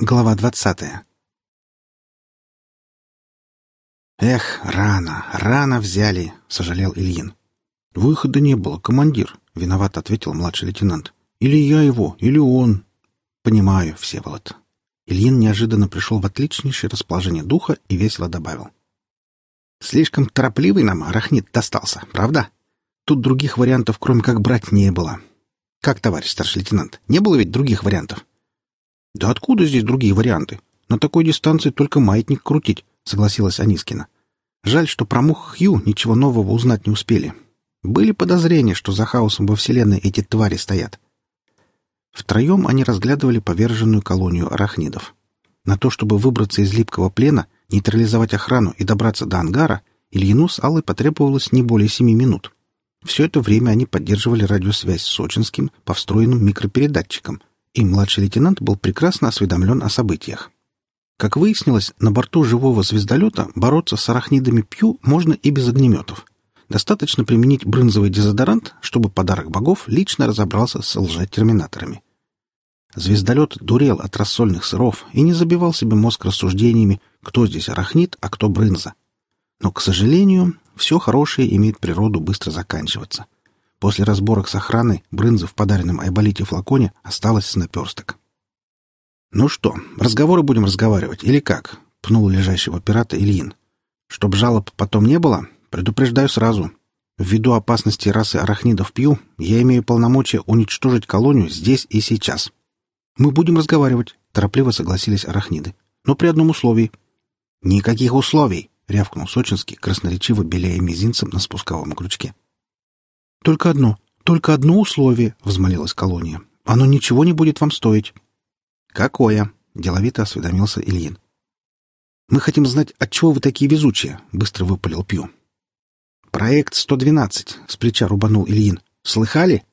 Глава двадцатая. «Эх, рано, рано взяли», — сожалел Ильин. «Выхода не было, командир», — виноват ответил младший лейтенант. «Или я его, или он». «Понимаю, Всеволод». Ильин неожиданно пришел в отличнейшее расположение духа и весело добавил. «Слишком торопливый нам арахнит достался, правда? Тут других вариантов, кроме как брать, не было. Как, товарищ старший лейтенант, не было ведь других вариантов?» «Да откуда здесь другие варианты? На такой дистанции только маятник крутить», — согласилась Анискина. «Жаль, что про мух Хью ничего нового узнать не успели. Были подозрения, что за хаосом во Вселенной эти твари стоят». Втроем они разглядывали поверженную колонию арахнидов. На то, чтобы выбраться из липкого плена, нейтрализовать охрану и добраться до ангара, Ильину с Аллой потребовалось не более семи минут. Все это время они поддерживали радиосвязь с Сочинским по встроенным микропередатчикам, и младший лейтенант был прекрасно осведомлен о событиях. Как выяснилось, на борту живого звездолета бороться с арахнидами Пью можно и без огнеметов. Достаточно применить брынзовый дезодорант, чтобы подарок богов лично разобрался с лжетерминаторами. Звездолет дурел от рассольных сыров и не забивал себе мозг рассуждениями, кто здесь арахнит, а кто брынза. Но, к сожалению, все хорошее имеет природу быстро заканчиваться — После разборок с охраной брынза в подаренном Айболите флаконе осталась с наперсток. «Ну что, разговоры будем разговаривать, или как?» — пнул лежащего пирата Ильин. «Чтоб жалоб потом не было, предупреждаю сразу. Ввиду опасности расы арахнидов Пью, я имею полномочия уничтожить колонию здесь и сейчас». «Мы будем разговаривать», — торопливо согласились арахниды. «Но при одном условии». «Никаких условий!» — рявкнул Сочинский, красноречиво беляя мизинцем на спусковом крючке. «Только одно, только одно условие», — взмолилась колония. «Оно ничего не будет вам стоить». «Какое?» — деловито осведомился Ильин. «Мы хотим знать, отчего вы такие везучие», — быстро выпалил Пью. «Проект 112», — с плеча рубанул Ильин. «Слыхали?»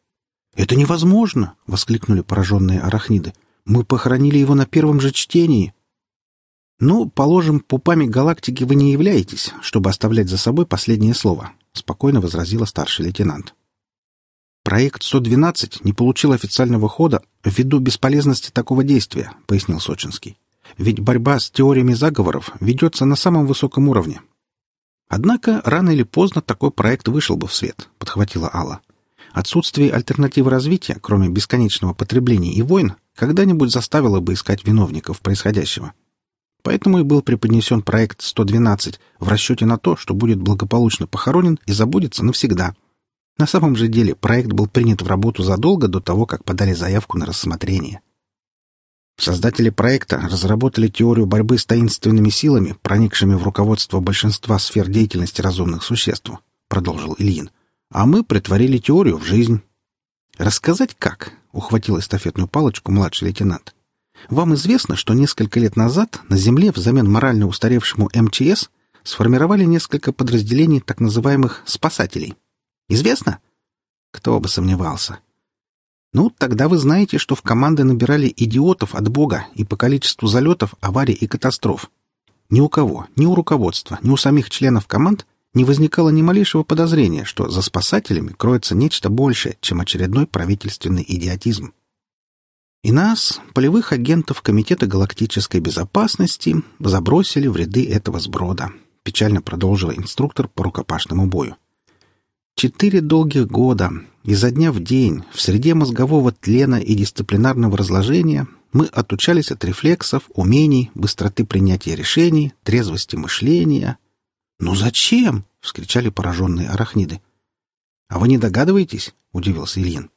«Это невозможно!» — воскликнули пораженные арахниды. «Мы похоронили его на первом же чтении». «Ну, положим, пупами галактики вы не являетесь, чтобы оставлять за собой последнее слово», — спокойно возразила старший лейтенант. «Проект 112 не получил официального хода ввиду бесполезности такого действия», — пояснил Сочинский. «Ведь борьба с теориями заговоров ведется на самом высоком уровне». «Однако рано или поздно такой проект вышел бы в свет», — подхватила Алла. «Отсутствие альтернативы развития, кроме бесконечного потребления и войн, когда-нибудь заставило бы искать виновников происходящего». Поэтому и был преподнесен проект 112 в расчете на то, что будет благополучно похоронен и забудется навсегда. На самом же деле проект был принят в работу задолго до того, как подали заявку на рассмотрение. Создатели проекта разработали теорию борьбы с таинственными силами, проникшими в руководство большинства сфер деятельности разумных существ, продолжил Ильин. А мы притворили теорию в жизнь. Рассказать как? ухватил эстафетную палочку младший лейтенант. Вам известно, что несколько лет назад на Земле взамен морально устаревшему МЧС сформировали несколько подразделений так называемых «спасателей». Известно? Кто бы сомневался. Ну, тогда вы знаете, что в команды набирали идиотов от Бога и по количеству залетов, аварий и катастроф. Ни у кого, ни у руководства, ни у самих членов команд не возникало ни малейшего подозрения, что за спасателями кроется нечто большее, чем очередной правительственный идиотизм. И нас, полевых агентов Комитета галактической безопасности, забросили в ряды этого сброда, печально продолжил инструктор по рукопашному бою. Четыре долгих года, изо дня в день, в среде мозгового тлена и дисциплинарного разложения мы отучались от рефлексов, умений, быстроты принятия решений, трезвости мышления. «Ну зачем?» — вскричали пораженные арахниды. «А вы не догадываетесь?» — удивился Ильин.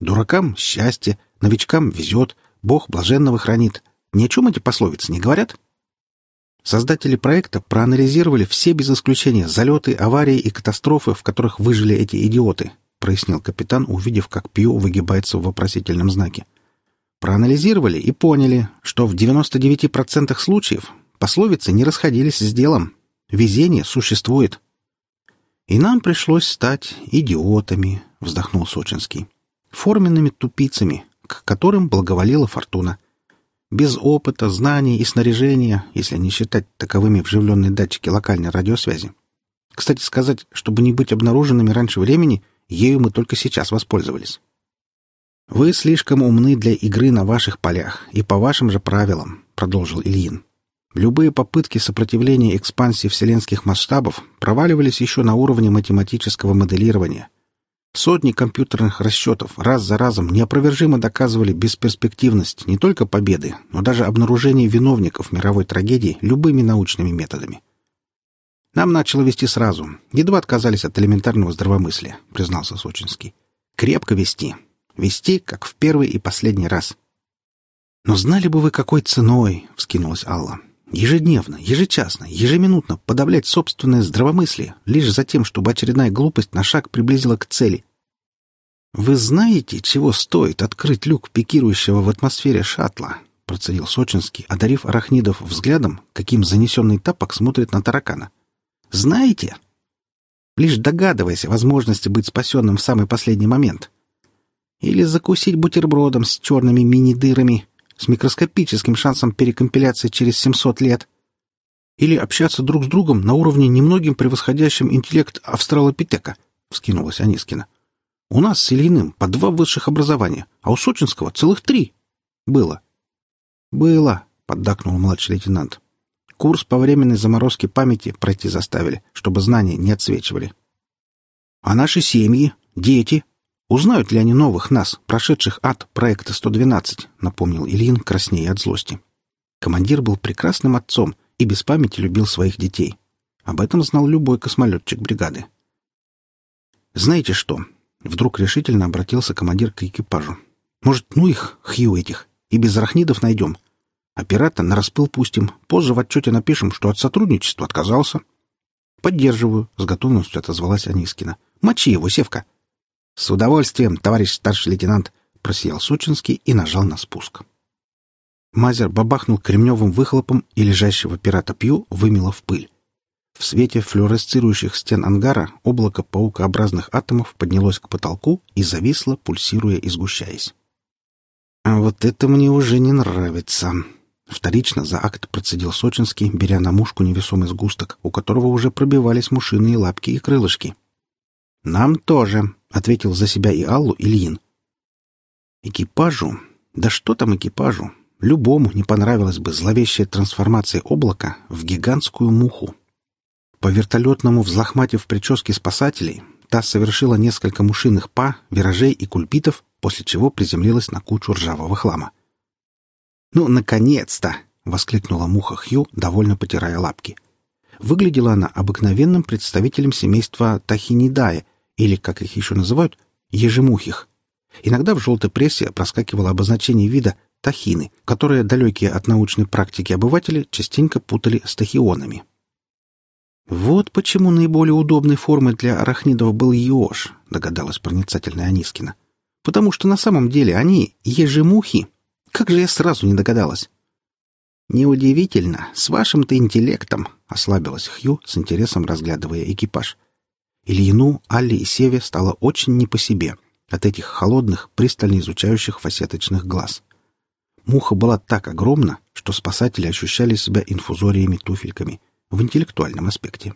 «Дуракам — счастье, Новичкам везет, Бог блаженного хранит. Ни о чем эти пословицы не говорят? Создатели проекта проанализировали все без исключения залеты, аварии и катастрофы, в которых выжили эти идиоты, прояснил капитан, увидев, как Пью выгибается в вопросительном знаке. Проанализировали и поняли, что в 99% случаев пословицы не расходились с делом. Везение существует. И нам пришлось стать идиотами, вздохнул Сочинский. Форменными тупицами, к которым благоволила фортуна. Без опыта, знаний и снаряжения, если не считать таковыми вживленные датчики локальной радиосвязи. Кстати сказать, чтобы не быть обнаруженными раньше времени, ею мы только сейчас воспользовались. «Вы слишком умны для игры на ваших полях и по вашим же правилам», — продолжил Ильин. «Любые попытки сопротивления экспансии вселенских масштабов проваливались еще на уровне математического моделирования. Сотни компьютерных расчетов раз за разом неопровержимо доказывали бесперспективность не только победы, но даже обнаружения виновников мировой трагедии любыми научными методами. «Нам начало вести сразу. Едва отказались от элементарного здравомыслия», — признался Сочинский. «Крепко вести. Вести, как в первый и последний раз». «Но знали бы вы, какой ценой!» — вскинулась Алла. «Ежедневно, ежечасно, ежеминутно подавлять собственное здравомыслие, лишь за тем, чтобы очередная глупость на шаг приблизила к цели. Вы знаете, чего стоит открыть люк пикирующего в атмосфере шаттла?» — процедил Сочинский, одарив арахнидов взглядом, каким занесенный тапок смотрит на таракана. — знаете? Лишь догадываясь о возможности быть спасенным в самый последний момент. Или закусить бутербродом с черными мини-дырами, с микроскопическим шансом перекомпиляции через 700 лет. Или общаться друг с другом на уровне немногим превосходящим интеллект австралопитека, — вскинулась Анискина. У нас с Ильиным по два высших образования, а у Сочинского целых три. Было. Было, — поддакнул младший лейтенант. Курс по временной заморозке памяти пройти заставили, чтобы знания не отсвечивали. А наши семьи, дети, узнают ли они новых нас, прошедших ад проекта 112, напомнил Ильин краснее от злости. Командир был прекрасным отцом и без памяти любил своих детей. Об этом знал любой космолетчик бригады. «Знаете что?» — вдруг решительно обратился командир к экипажу. «Может, ну их, Хью этих, и без арахнидов найдем. Оператор на распыл пустим. Позже в отчете напишем, что от сотрудничества отказался. Поддерживаю, с готовностью отозвалась Анискина. Мочи его, Севка. С удовольствием, товарищ старший лейтенант, просиял Сучинский и нажал на спуск. Мазер бабахнул кремневым выхлопом и лежащего пирата Пью вымело в пыль. В свете флуоресцирующих стен ангара облако паукообразных атомов поднялось к потолку и зависло, пульсируя и сгущаясь. «А вот это мне уже не нравится», Вторично за акт процедил Сочинский, беря на мушку невесомый сгусток, у которого уже пробивались мушиные лапки и крылышки. «Нам тоже», — ответил за себя и Аллу Ильин. «Экипажу? Да что там экипажу? Любому не понравилась бы зловещая трансформация облака в гигантскую муху. По вертолетному взлохматив прически спасателей, та совершила несколько мушиных па, виражей и кульпитов, после чего приземлилась на кучу ржавого хлама. «Ну, наконец-то!» — воскликнула муха Хью, довольно потирая лапки. Выглядела она обыкновенным представителем семейства Тахинидая, или, как их еще называют, ежемухих. Иногда в желтой прессе проскакивало обозначение вида тахины, которые далекие от научной практики обыватели частенько путали с тахионами. «Вот почему наиболее удобной формой для арахнидов был еж», — догадалась проницательная Анискина. «Потому что на самом деле они ежемухи, как же я сразу не догадалась? Неудивительно, с вашим-то интеллектом, ослабилась Хью, с интересом разглядывая экипаж. Ильину, Алле и Севе стало очень не по себе от этих холодных, пристально изучающих фасеточных глаз. Муха была так огромна, что спасатели ощущали себя инфузориями-туфельками в интеллектуальном аспекте.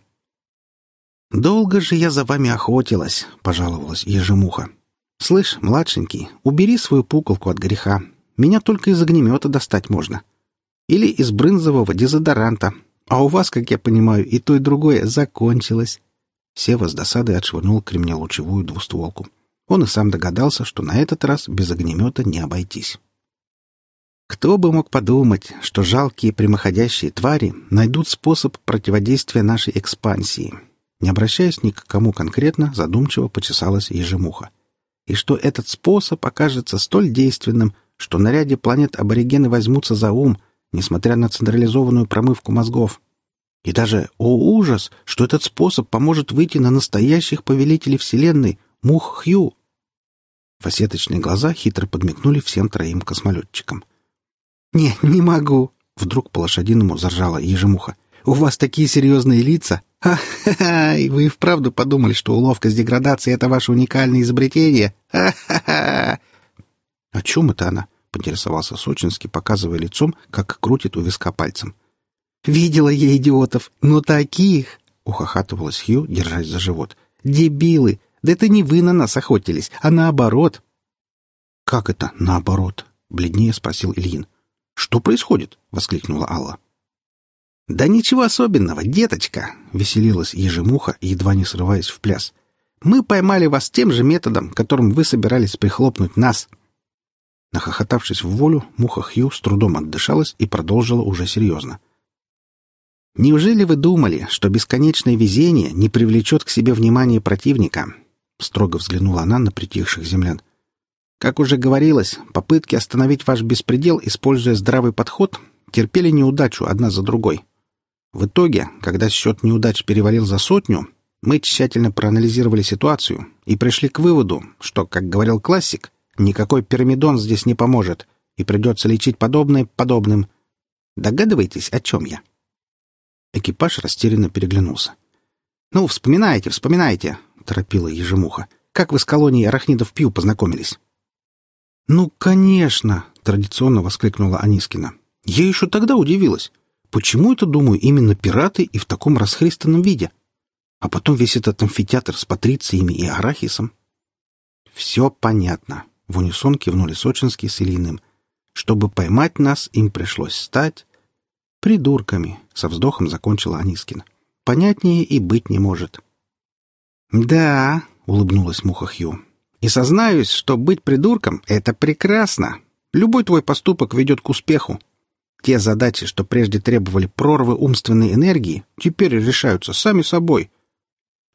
«Долго же я за вами охотилась», — пожаловалась ежемуха. «Слышь, младшенький, убери свою пуколку от греха, меня только из огнемета достать можно. Или из брынзового дезодоранта. А у вас, как я понимаю, и то, и другое закончилось. Сева с досадой отшвырнул кремнелучевую двустволку. Он и сам догадался, что на этот раз без огнемета не обойтись. Кто бы мог подумать, что жалкие прямоходящие твари найдут способ противодействия нашей экспансии. Не обращаясь ни к кому конкретно, задумчиво почесалась ежемуха. И что этот способ окажется столь действенным, что на ряде планет аборигены возьмутся за ум, несмотря на централизованную промывку мозгов. И даже, о ужас, что этот способ поможет выйти на настоящих повелителей Вселенной, мух Хью. Фасеточные глаза хитро подмигнули всем троим космолетчикам. «Не, не могу!» — вдруг по-лошадиному заржала ежемуха. «У вас такие серьезные лица! Ха-ха-ха! И вы и вправду подумали, что уловка с деградацией — это ваше уникальное изобретение? Ха-ха-ха! «О чем это она?» — поинтересовался Сочинский, показывая лицом, как крутит у виска пальцем. «Видела я идиотов, но таких!» — ухахатывалась Хью, держась за живот. «Дебилы! Да это не вы на нас охотились, а наоборот!» «Как это наоборот?» — бледнее спросил Ильин. «Что происходит?» — воскликнула Алла. «Да ничего особенного, деточка!» — веселилась ежемуха, едва не срываясь в пляс. «Мы поймали вас тем же методом, которым вы собирались прихлопнуть нас». Нахохотавшись в волю, муха Хью с трудом отдышалась и продолжила уже серьезно. «Неужели вы думали, что бесконечное везение не привлечет к себе внимание противника?» Строго взглянула она на притихших землян. «Как уже говорилось, попытки остановить ваш беспредел, используя здравый подход, терпели неудачу одна за другой. В итоге, когда счет неудач перевалил за сотню, мы тщательно проанализировали ситуацию и пришли к выводу, что, как говорил классик, никакой пирамидон здесь не поможет, и придется лечить подобное подобным. Догадываетесь, о чем я?» Экипаж растерянно переглянулся. «Ну, вспоминайте, вспоминайте», — торопила ежемуха. «Как вы с колонией арахнидов Пью познакомились?» «Ну, конечно!» — традиционно воскликнула Анискина. «Я еще тогда удивилась. Почему это, думаю, именно пираты и в таком расхристанном виде? А потом весь этот амфитеатр с патрициями и арахисом. Все понятно. В унисон кивнули Сочинский с Ильиным. Чтобы поймать нас, им пришлось стать... Придурками, со вздохом закончила Анискина. Понятнее и быть не может. Да, улыбнулась Муха Хью. И сознаюсь, что быть придурком — это прекрасно. Любой твой поступок ведет к успеху. Те задачи, что прежде требовали прорвы умственной энергии, теперь решаются сами собой.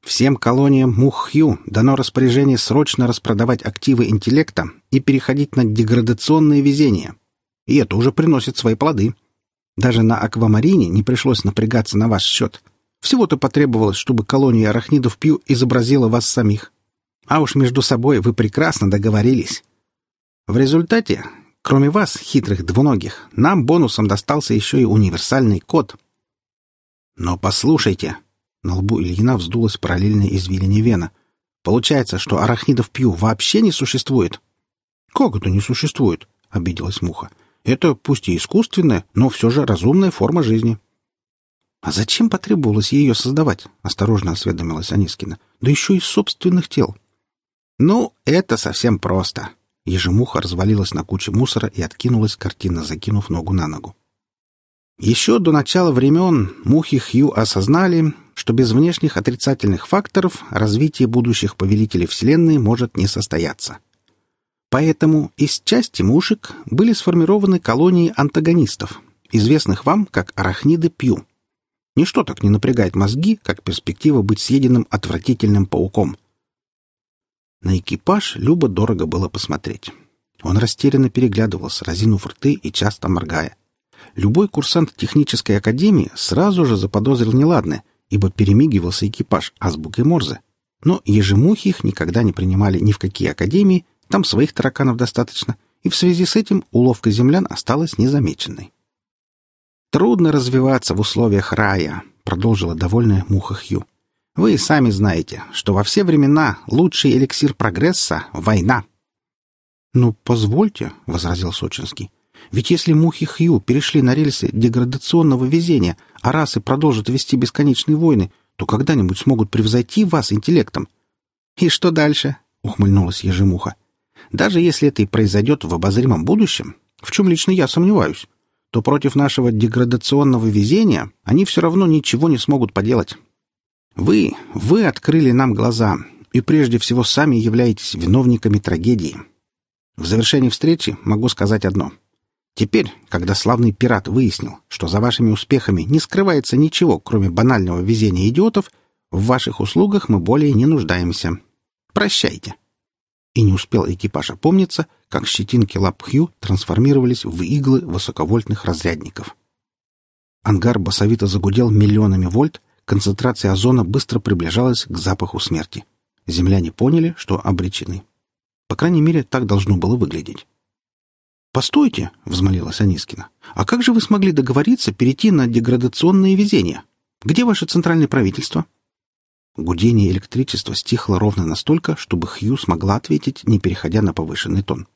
Всем колониям Мухью дано распоряжение срочно распродавать активы интеллекта и переходить на деградационное везение. И это уже приносит свои плоды. Даже на аквамарине не пришлось напрягаться на ваш счет. Всего-то потребовалось, чтобы колония арахнидов Пью изобразила вас самих. А уж между собой вы прекрасно договорились. В результате Кроме вас, хитрых двуногих, нам бонусом достался еще и универсальный код. Но послушайте, на лбу Ильина вздулась параллельная извилине вена. Получается, что арахнидов пью вообще не существует. Как это не существует? обиделась муха. Это пусть и искусственная, но все же разумная форма жизни. А зачем потребовалось ее создавать? осторожно осведомилась Анискина. Да еще из собственных тел. Ну, это совсем просто, Ежемуха развалилась на куче мусора и откинулась, картинно закинув ногу на ногу. Еще до начала времен мухи Хью осознали, что без внешних отрицательных факторов развитие будущих повелителей Вселенной может не состояться. Поэтому из части мушек были сформированы колонии антагонистов, известных вам как арахниды Пью. Ничто так не напрягает мозги, как перспектива быть съеденным отвратительным пауком. На экипаж Люба дорого было посмотреть. Он растерянно переглядывался, разинув рты и часто моргая. Любой курсант технической академии сразу же заподозрил неладное, ибо перемигивался экипаж азбукой Морзе. Но ежемухи их никогда не принимали ни в какие академии, там своих тараканов достаточно, и в связи с этим уловка землян осталась незамеченной. «Трудно развиваться в условиях рая», — продолжила довольная муха Хью. Вы сами знаете, что во все времена лучший эликсир прогресса — война. — Ну, позвольте, — возразил Сочинский. — Ведь если мухи Хью перешли на рельсы деградационного везения, а расы продолжат вести бесконечные войны, то когда-нибудь смогут превзойти вас интеллектом. — И что дальше? — ухмыльнулась ежемуха. — Даже если это и произойдет в обозримом будущем, в чем лично я сомневаюсь, то против нашего деградационного везения они все равно ничего не смогут поделать. Вы, вы открыли нам глаза, и прежде всего сами являетесь виновниками трагедии. В завершении встречи могу сказать одно. Теперь, когда славный пират выяснил, что за вашими успехами не скрывается ничего, кроме банального везения идиотов, в ваших услугах мы более не нуждаемся. Прощайте. И не успел экипаж опомниться, как щетинки лап Хью трансформировались в иглы высоковольтных разрядников. Ангар басовито загудел миллионами вольт, Концентрация озона быстро приближалась к запаху смерти. Земляне поняли, что обречены. По крайней мере, так должно было выглядеть. «Постойте!» — взмолилась Анискина. «А как же вы смогли договориться перейти на деградационное везение? Где ваше центральное правительство?» Гудение электричества стихло ровно настолько, чтобы Хью смогла ответить, не переходя на повышенный тон.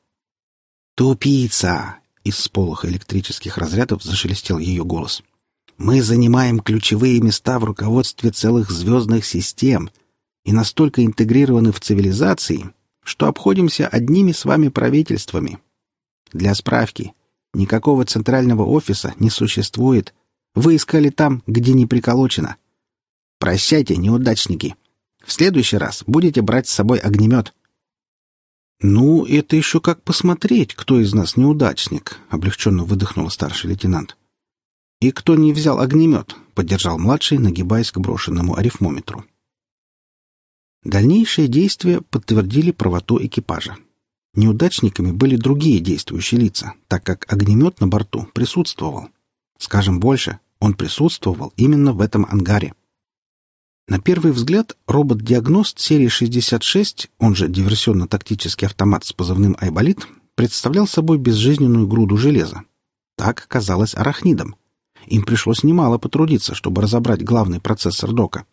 «Тупица!» — из сполоха электрических разрядов зашелестел ее голос. Мы занимаем ключевые места в руководстве целых звездных систем и настолько интегрированы в цивилизации, что обходимся одними с вами правительствами. Для справки, никакого центрального офиса не существует. Вы искали там, где не приколочено. Прощайте, неудачники. В следующий раз будете брать с собой огнемет. «Ну, это еще как посмотреть, кто из нас неудачник», — облегченно выдохнул старший лейтенант. «И кто не взял огнемет?» — поддержал младший, нагибаясь к брошенному арифмометру. Дальнейшие действия подтвердили правоту экипажа. Неудачниками были другие действующие лица, так как огнемет на борту присутствовал. Скажем больше, он присутствовал именно в этом ангаре. На первый взгляд, робот-диагност серии 66, он же диверсионно-тактический автомат с позывным «Айболит», представлял собой безжизненную груду железа. Так казалось арахнидам. Им пришлось немало потрудиться, чтобы разобрать главный процессор дока.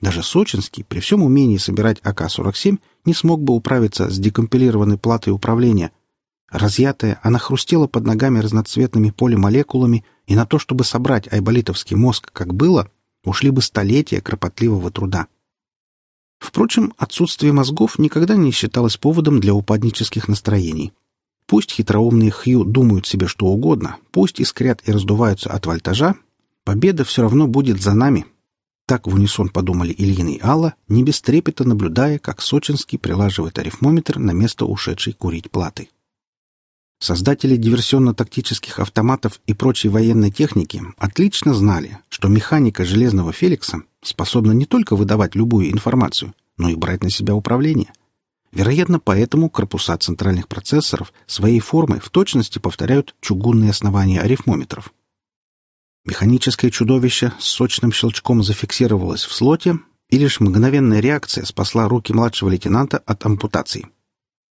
Даже Сочинский, при всем умении собирать АК-47, не смог бы управиться с декомпилированной платой управления. Разъятая, она хрустела под ногами разноцветными полимолекулами, и на то, чтобы собрать айболитовский мозг, как было, ушли бы столетия кропотливого труда. Впрочем, отсутствие мозгов никогда не считалось поводом для упаднических настроений. Пусть хитроумные Хью думают себе что угодно, пусть искрят и раздуваются от вольтажа, победа все равно будет за нами. Так в унисон подумали Ильин и Алла, не без трепета наблюдая, как Сочинский прилаживает арифмометр на место ушедшей курить платы. Создатели диверсионно-тактических автоматов и прочей военной техники отлично знали, что механика железного Феликса способна не только выдавать любую информацию, но и брать на себя управление. Вероятно, поэтому корпуса центральных процессоров своей формой в точности повторяют чугунные основания арифмометров. Механическое чудовище с сочным щелчком зафиксировалось в слоте, и лишь мгновенная реакция спасла руки младшего лейтенанта от ампутации.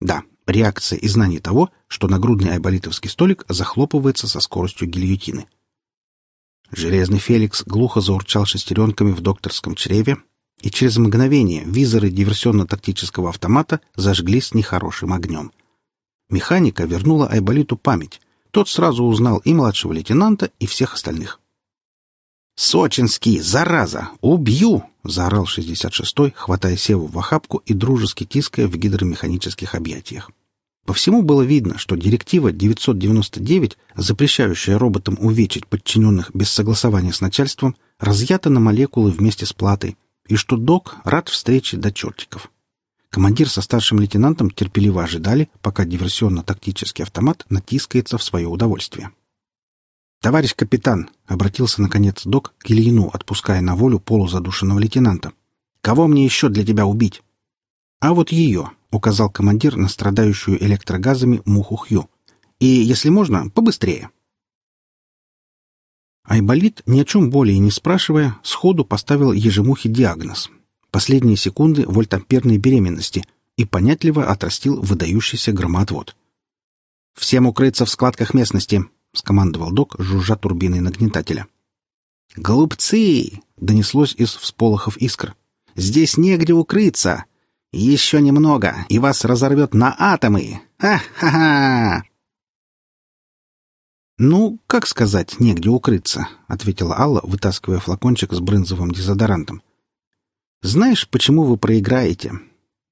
Да, Реакция и знание того, что нагрудный айболитовский столик захлопывается со скоростью гильотины. Железный Феликс глухо заурчал шестеренками в докторском чреве, и через мгновение визоры диверсионно-тактического автомата зажглись нехорошим огнем. Механика вернула Айболиту память. Тот сразу узнал и младшего лейтенанта, и всех остальных. «Сочинский, зараза! Убью!» — заорал 66-й, хватая Севу в охапку и дружески тиская в гидромеханических объятиях. По всему было видно, что директива 999, запрещающая роботам увечить подчиненных без согласования с начальством, разъята на молекулы вместе с платой, и что док рад встрече до чертиков. Командир со старшим лейтенантом терпеливо ожидали, пока диверсионно-тактический автомат натискается в свое удовольствие. «Товарищ капитан!» — обратился, наконец, док к Ильину, отпуская на волю полузадушенного лейтенанта. «Кого мне еще для тебя убить?» «А вот ее!» — указал командир на страдающую электрогазами муху Хью. «И, если можно, побыстрее». Айболит, ни о чем более не спрашивая, сходу поставил ежемухе диагноз. Последние секунды вольтамперной беременности и понятливо отрастил выдающийся громоотвод. «Всем укрыться в складках местности!» — скомандовал док, жужжа турбиной нагнетателя. «Голубцы!» — донеслось из всполохов искр. «Здесь негде укрыться!» Еще немного, и вас разорвет на атомы! Ха-ха-ха!» «Ну, как сказать, негде укрыться», — ответила Алла, вытаскивая флакончик с брынзовым дезодорантом. «Знаешь, почему вы проиграете?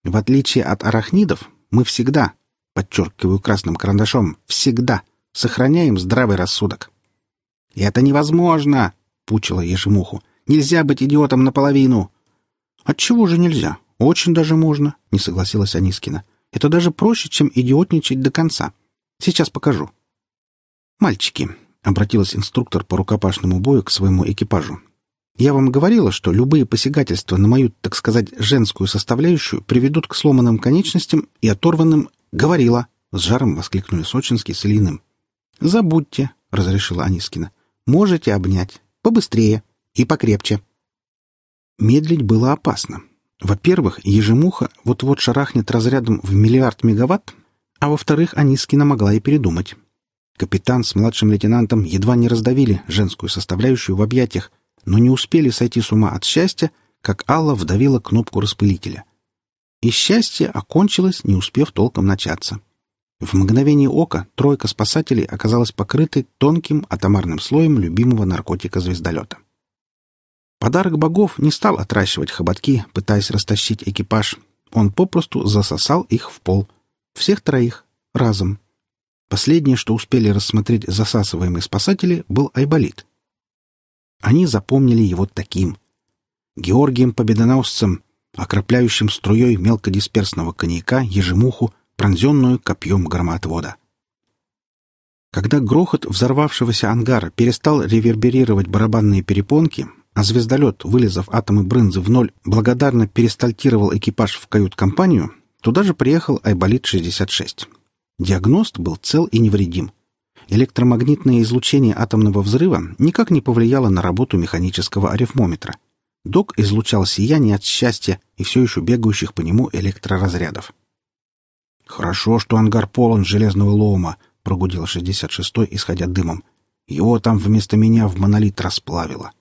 В отличие от арахнидов, мы всегда, подчеркиваю красным карандашом, всегда сохраняем здравый рассудок». «Это невозможно!» — пучила ежемуху. «Нельзя быть идиотом наполовину!» «Отчего же нельзя? «Очень даже можно», — не согласилась Анискина. «Это даже проще, чем идиотничать до конца. Сейчас покажу». «Мальчики», — обратилась инструктор по рукопашному бою к своему экипажу. «Я вам говорила, что любые посягательства на мою, так сказать, женскую составляющую приведут к сломанным конечностям и оторванным...» «Говорила», — с жаром воскликнули Сочинский с Ильиным. «Забудьте», — разрешила Анискина. «Можете обнять. Побыстрее и покрепче». Медлить было опасно. Во-первых, ежемуха вот-вот шарахнет разрядом в миллиард мегаватт, а во-вторых, Анискина могла и передумать. Капитан с младшим лейтенантом едва не раздавили женскую составляющую в объятиях, но не успели сойти с ума от счастья, как Алла вдавила кнопку распылителя. И счастье окончилось, не успев толком начаться. В мгновение ока тройка спасателей оказалась покрытой тонким атомарным слоем любимого наркотика звездолета. Подарок богов не стал отращивать хоботки, пытаясь растащить экипаж, Он попросту засосал их в пол. Всех троих. Разом. Последнее, что успели рассмотреть засасываемые спасатели, был Айболит. Они запомнили его таким. Георгием Победоносцем, окропляющим струей мелкодисперсного коньяка ежемуху, пронзенную копьем громоотвода. Когда грохот взорвавшегося ангара перестал реверберировать барабанные перепонки, а звездолет, вылезав атомы брынзы в ноль, благодарно перестальтировал экипаж в кают-компанию, туда же приехал Айболит-66. Диагност был цел и невредим. Электромагнитное излучение атомного взрыва никак не повлияло на работу механического арифмометра. Док излучал сияние от счастья и все еще бегающих по нему электроразрядов. «Хорошо, что ангар полон железного лома», — прогудел 66-й, исходя дымом. «Его там вместо меня в монолит расплавило».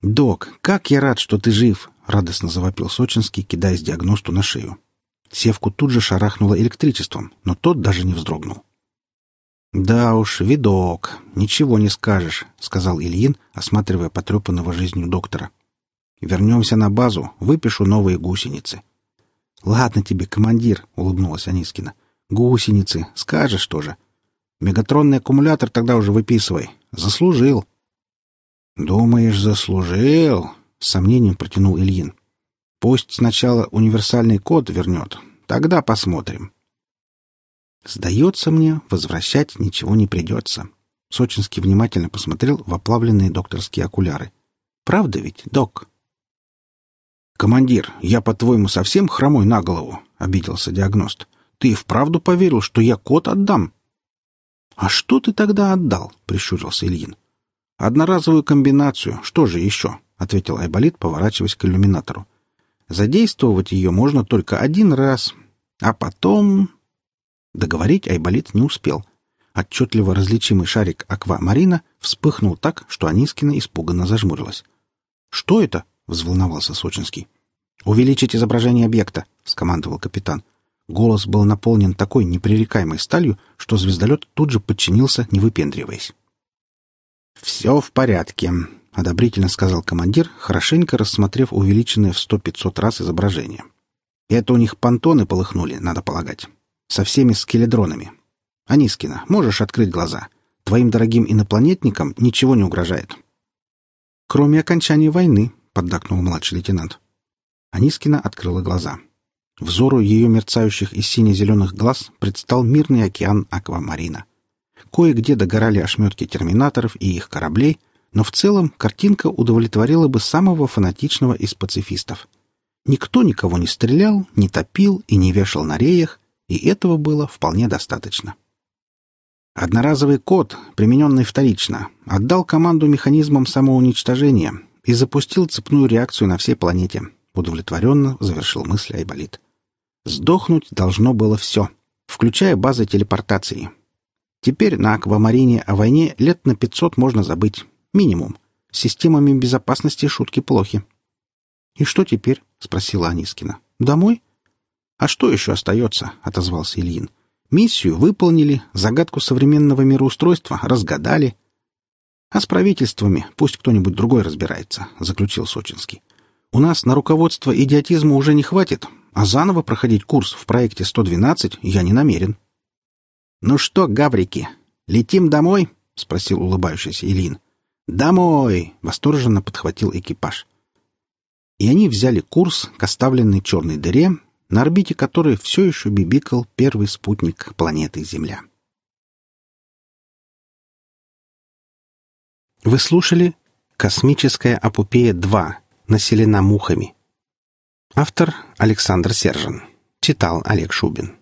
«Док, как я рад, что ты жив!» — радостно завопил Сочинский, кидаясь диагносту на шею. Севку тут же шарахнуло электричеством, но тот даже не вздрогнул. «Да уж, видок, ничего не скажешь», — сказал Ильин, осматривая потрепанного жизнью доктора. «Вернемся на базу, выпишу новые гусеницы». «Ладно тебе, командир», — улыбнулась Анискина. «Гусеницы, скажешь тоже. Мегатронный аккумулятор тогда уже выписывай. Заслужил». «Думаешь, заслужил?» — с сомнением протянул Ильин. «Пусть сначала универсальный код вернет. Тогда посмотрим». Сдается мне, возвращать ничего не придется. Сочинский внимательно посмотрел в оплавленные докторские окуляры. Правда ведь, док? «Командир, я, по-твоему, совсем хромой на голову?» — обиделся диагност. «Ты и вправду поверил, что я код отдам?» «А что ты тогда отдал?» — прищурился Ильин. «Одноразовую комбинацию. Что же еще?» — ответил Айболит, поворачиваясь к иллюминатору. «Задействовать ее можно только один раз, а потом...» Договорить Айболит не успел. Отчетливо различимый шарик аквамарина вспыхнул так, что Анискина испуганно зажмурилась. «Что это?» — взволновался Сочинский. «Увеличить изображение объекта», — скомандовал капитан. Голос был наполнен такой непререкаемой сталью, что звездолет тут же подчинился, не выпендриваясь. «Все в порядке», — одобрительно сказал командир, хорошенько рассмотрев увеличенное в сто-пятьсот раз изображение. «Это у них понтоны полыхнули, надо полагать со всеми скеледронами. Анискина, можешь открыть глаза. Твоим дорогим инопланетникам ничего не угрожает. Кроме окончания войны, поддакнул младший лейтенант. Анискина открыла глаза. Взору ее мерцающих и сине-зеленых глаз предстал мирный океан аквамарина. Кое-где догорали ошметки терминаторов и их кораблей, но в целом картинка удовлетворила бы самого фанатичного из пацифистов. Никто никого не стрелял, не топил и не вешал на реях, и этого было вполне достаточно. Одноразовый код, примененный вторично, отдал команду механизмам самоуничтожения и запустил цепную реакцию на всей планете. Удовлетворенно завершил мысль Айболит. Сдохнуть должно было все, включая базы телепортации. Теперь на аквамарине о войне лет на пятьсот можно забыть. Минимум. С системами безопасности шутки плохи. «И что теперь?» — спросила Анискина. «Домой?» «А что еще остается?» — отозвался Ильин. «Миссию выполнили, загадку современного мироустройства разгадали». «А с правительствами пусть кто-нибудь другой разбирается», — заключил Сочинский. «У нас на руководство идиотизма уже не хватит, а заново проходить курс в проекте 112 я не намерен». «Ну что, гаврики, летим домой?» — спросил улыбающийся Ильин. «Домой!» — восторженно подхватил экипаж. И они взяли курс к оставленной черной дыре, на орбите которой все еще бибикал первый спутник планеты Земля. Вы слушали «Космическая апупея-2. Населена мухами». Автор Александр Сержин. Читал Олег Шубин.